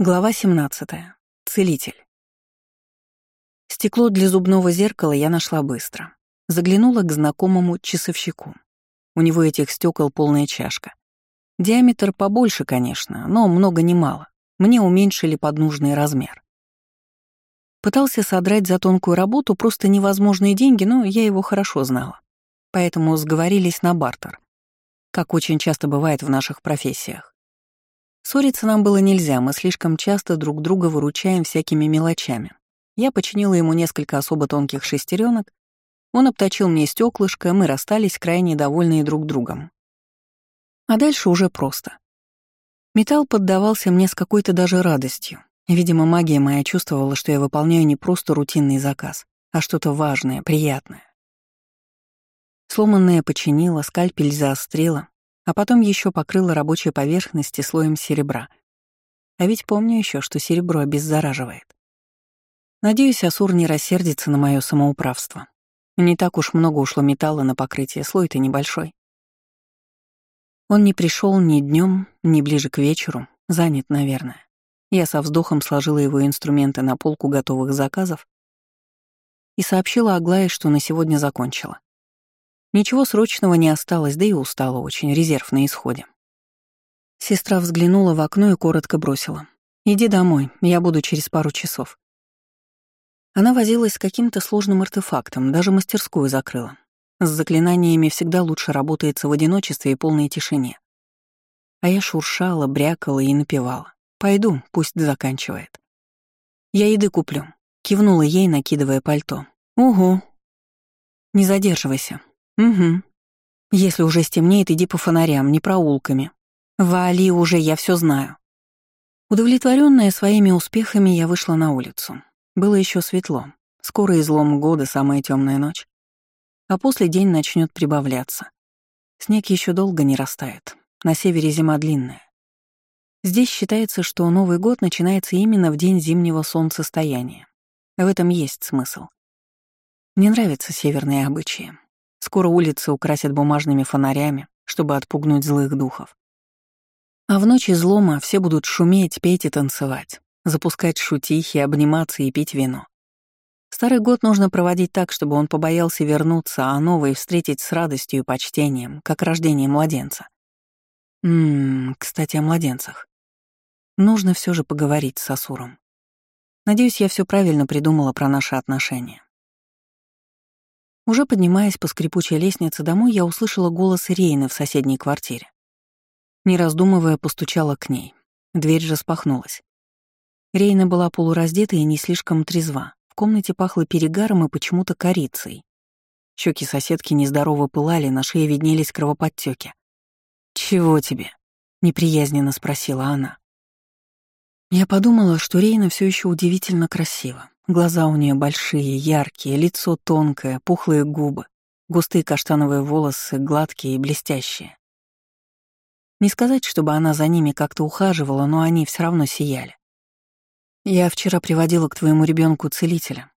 Глава 17. Целитель. Стекло для зубного зеркала я нашла быстро. Заглянула к знакомому часовщику. У него этих стекол полная чашка. Диаметр побольше, конечно, но много не мало. Мне уменьшили под нужный размер. Пытался содрать за тонкую работу просто невозможные деньги, но я его хорошо знала. Поэтому сговорились на бартер, как очень часто бывает в наших профессиях. Ссориться нам было нельзя, мы слишком часто друг друга выручаем всякими мелочами. Я починила ему несколько особо тонких шестеренок, он обточил мне стеклышко, мы расстались крайне довольные друг другом. А дальше уже просто. Металл поддавался мне с какой-то даже радостью. Видимо, магия моя чувствовала, что я выполняю не просто рутинный заказ, а что-то важное, приятное. Сломанное починила, скальпель заострила, а потом еще покрыла рабочие поверхности слоем серебра. А ведь помню еще, что серебро обеззараживает. Надеюсь, Асур не рассердится на мое самоуправство. Не так уж много ушло металла на покрытие, слой-то небольшой. Он не пришел ни днем, ни ближе к вечеру, занят, наверное. Я со вздохом сложила его инструменты на полку готовых заказов и сообщила Аглае, что на сегодня закончила. Ничего срочного не осталось, да и устала очень, резерв на исходе. Сестра взглянула в окно и коротко бросила. «Иди домой, я буду через пару часов». Она возилась с каким-то сложным артефактом, даже мастерскую закрыла. С заклинаниями всегда лучше работается в одиночестве и полной тишине. А я шуршала, брякала и напевала. «Пойду, пусть заканчивает». «Я еды куплю», — кивнула ей, накидывая пальто. «Угу». «Не задерживайся, «Угу. Если уже стемнеет, иди по фонарям, не проулками. Вали уже, я все знаю». Удовлетворенная своими успехами, я вышла на улицу. Было еще светло. Скоро излом года, самая темная ночь. А после день начнет прибавляться. Снег еще долго не растает. На севере зима длинная. Здесь считается, что Новый год начинается именно в день зимнего солнцестояния. В этом есть смысл. Мне нравятся северные обычаи. Скоро улицы украсят бумажными фонарями, чтобы отпугнуть злых духов. А в ночь излома все будут шуметь, петь и танцевать, запускать шутихи, обниматься и пить вино. Старый год нужно проводить так, чтобы он побоялся вернуться, а новый встретить с радостью и почтением, как рождение младенца. Ммм, кстати, о младенцах. Нужно все же поговорить с Асуром. Надеюсь, я все правильно придумала про наши отношения. Уже поднимаясь по скрипучей лестнице домой, я услышала голос Рейны в соседней квартире. Не раздумывая, постучала к ней. Дверь же спахнулась. Рейна была полураздета и не слишком трезва. В комнате пахло перегаром и почему-то корицей. Щеки соседки нездорово пылали, на шее виднелись кровоподтеки. «Чего тебе?» — неприязненно спросила она. Я подумала, что Рейна все еще удивительно красива. Глаза у нее большие, яркие, лицо тонкое, пухлые губы, густые каштановые волосы, гладкие и блестящие. Не сказать, чтобы она за ними как-то ухаживала, но они все равно сияли. Я вчера приводила к твоему ребенку целителя.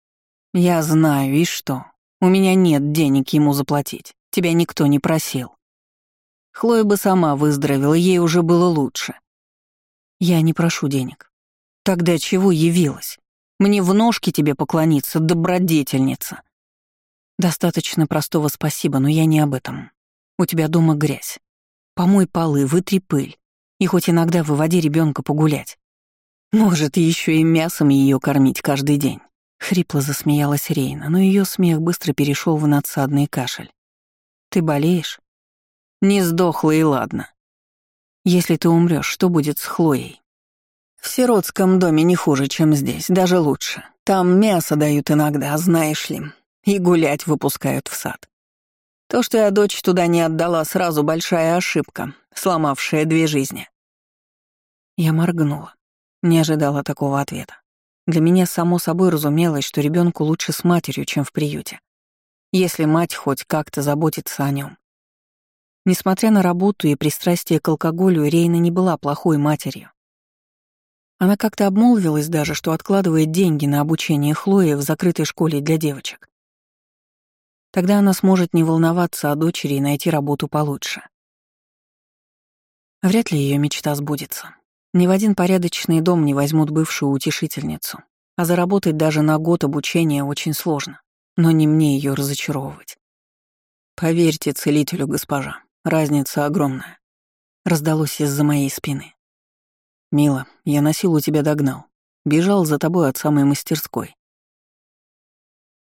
Я знаю, и что? У меня нет денег ему заплатить. Тебя никто не просил. Хлоя бы сама выздоровела, ей уже было лучше. Я не прошу денег. Тогда чего явилась? Мне в ножки тебе поклониться, добродетельница. Достаточно простого спасибо, но я не об этом. У тебя дома грязь. Помой полы, вытри пыль. И хоть иногда выводи ребенка погулять. Может, еще и мясом ее кормить каждый день. Хрипло засмеялась Рейна, но ее смех быстро перешел в надсадный кашель. Ты болеешь? Не сдохла и ладно. Если ты умрешь, что будет с Хлоей? В сиротском доме не хуже, чем здесь, даже лучше. Там мясо дают иногда, знаешь ли, и гулять выпускают в сад. То, что я дочь туда не отдала, сразу большая ошибка, сломавшая две жизни. Я моргнула. Не ожидала такого ответа. Для меня само собой разумелось, что ребенку лучше с матерью, чем в приюте. Если мать хоть как-то заботится о нем. Несмотря на работу и пристрастие к алкоголю, Рейна не была плохой матерью. Она как-то обмолвилась даже, что откладывает деньги на обучение Хлои в закрытой школе для девочек. Тогда она сможет не волноваться о дочери и найти работу получше. Вряд ли ее мечта сбудется. Ни в один порядочный дом не возьмут бывшую утешительницу, а заработать даже на год обучения очень сложно, но не мне ее разочаровывать. Поверьте целителю, госпожа, разница огромная. Раздалось из-за моей спины. Мила, я на силу тебя догнал. Бежал за тобой от самой мастерской.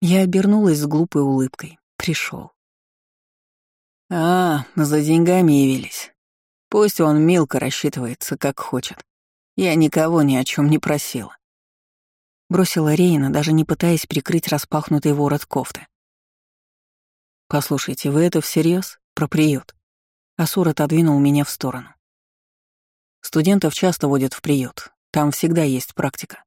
Я обернулась с глупой улыбкой. Пришел. А, за деньгами явились. Пусть он мелко рассчитывается, как хочет. Я никого ни о чем не просила. Бросила Рейна, даже не пытаясь прикрыть распахнутый ворот кофты. «Послушайте, вы это всерьез? Про приют?» Асур отодвинул меня в сторону. Студентов часто водят в приют, там всегда есть практика.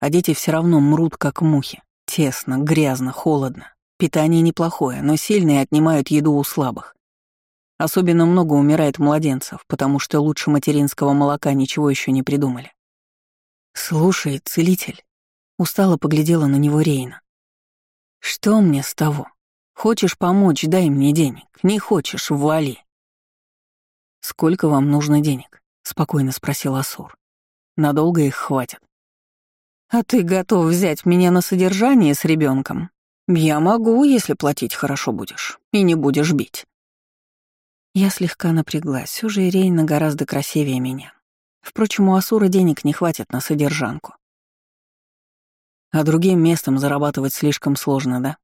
А дети все равно мрут, как мухи. Тесно, грязно, холодно. Питание неплохое, но сильные отнимают еду у слабых. Особенно много умирает младенцев, потому что лучше материнского молока ничего еще не придумали. «Слушай, целитель», — устало поглядела на него Рейна. «Что мне с того? Хочешь помочь, дай мне денег. Не хочешь — вали». «Сколько вам нужно денег?» — спокойно спросил Асур. «Надолго их хватит?» «А ты готов взять меня на содержание с ребенком? Я могу, если платить хорошо будешь, и не будешь бить». Я слегка напряглась, все Ирейна гораздо красивее меня. Впрочем, у Асура денег не хватит на содержанку. А другим местом зарабатывать слишком сложно, да?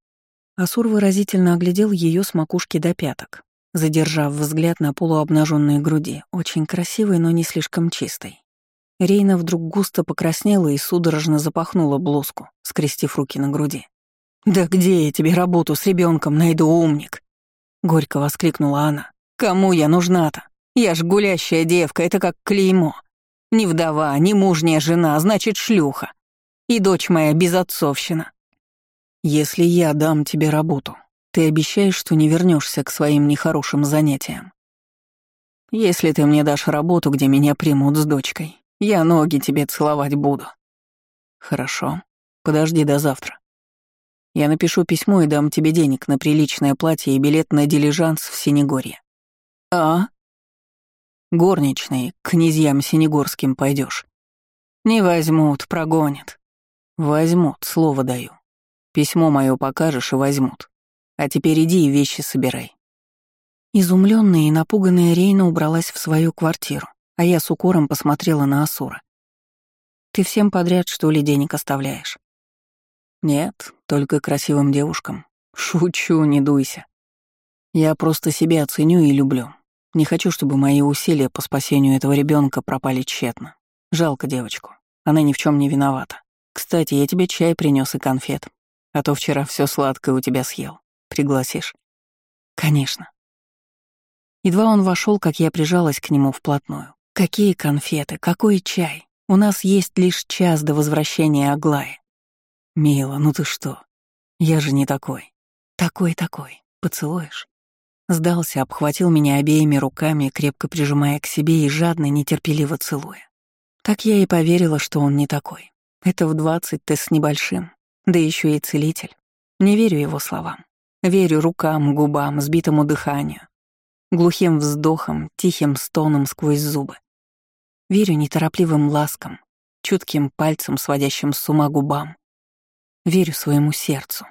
Асур выразительно оглядел ее с макушки до пяток, задержав взгляд на полуобнаженной груди, очень красивой, но не слишком чистой. Рейна вдруг густо покраснела и судорожно запахнула блузку, скрестив руки на груди. «Да где я тебе работу с ребенком найду, умник?» — горько воскликнула она. «Кому я нужна-то? Я ж гулящая девка, это как клеймо. Ни вдова, ни мужняя жена, значит, шлюха. И дочь моя безотцовщина. Если я дам тебе работу, ты обещаешь, что не вернешься к своим нехорошим занятиям. Если ты мне дашь работу, где меня примут с дочкой, я ноги тебе целовать буду. Хорошо. Подожди до завтра. Я напишу письмо и дам тебе денег на приличное платье и билет на дилижанс в Синегорье. А? Горничной, к князьям Синегорским пойдешь. Не возьмут, прогонят. Возьмут, слово даю. Письмо мое покажешь и возьмут. А теперь иди и вещи собирай». Изумленная и напуганная Рейна убралась в свою квартиру, а я с укором посмотрела на Асура. «Ты всем подряд, что ли, денег оставляешь?» «Нет, только красивым девушкам. Шучу, не дуйся. Я просто себя оценю и люблю. Не хочу, чтобы мои усилия по спасению этого ребенка пропали тщетно. Жалко девочку. Она ни в чем не виновата. Кстати, я тебе чай принес и конфет, а то вчера все сладкое у тебя съел. Пригласишь?» «Конечно». Едва он вошел, как я прижалась к нему вплотную. «Какие конфеты, какой чай? У нас есть лишь час до возвращения Аглаи». «Мила, ну ты что? Я же не такой». «Такой-такой. Поцелуешь?» Сдался, обхватил меня обеими руками, крепко прижимая к себе и жадно, нетерпеливо целуя. Так я и поверила, что он не такой. Это в двадцать ты с небольшим, да еще и целитель. Не верю его словам. Верю рукам, губам, сбитому дыханию, глухим вздохом, тихим стоном сквозь зубы. Верю неторопливым ласкам, чутким пальцем, сводящим с ума губам. Верю своему сердцу,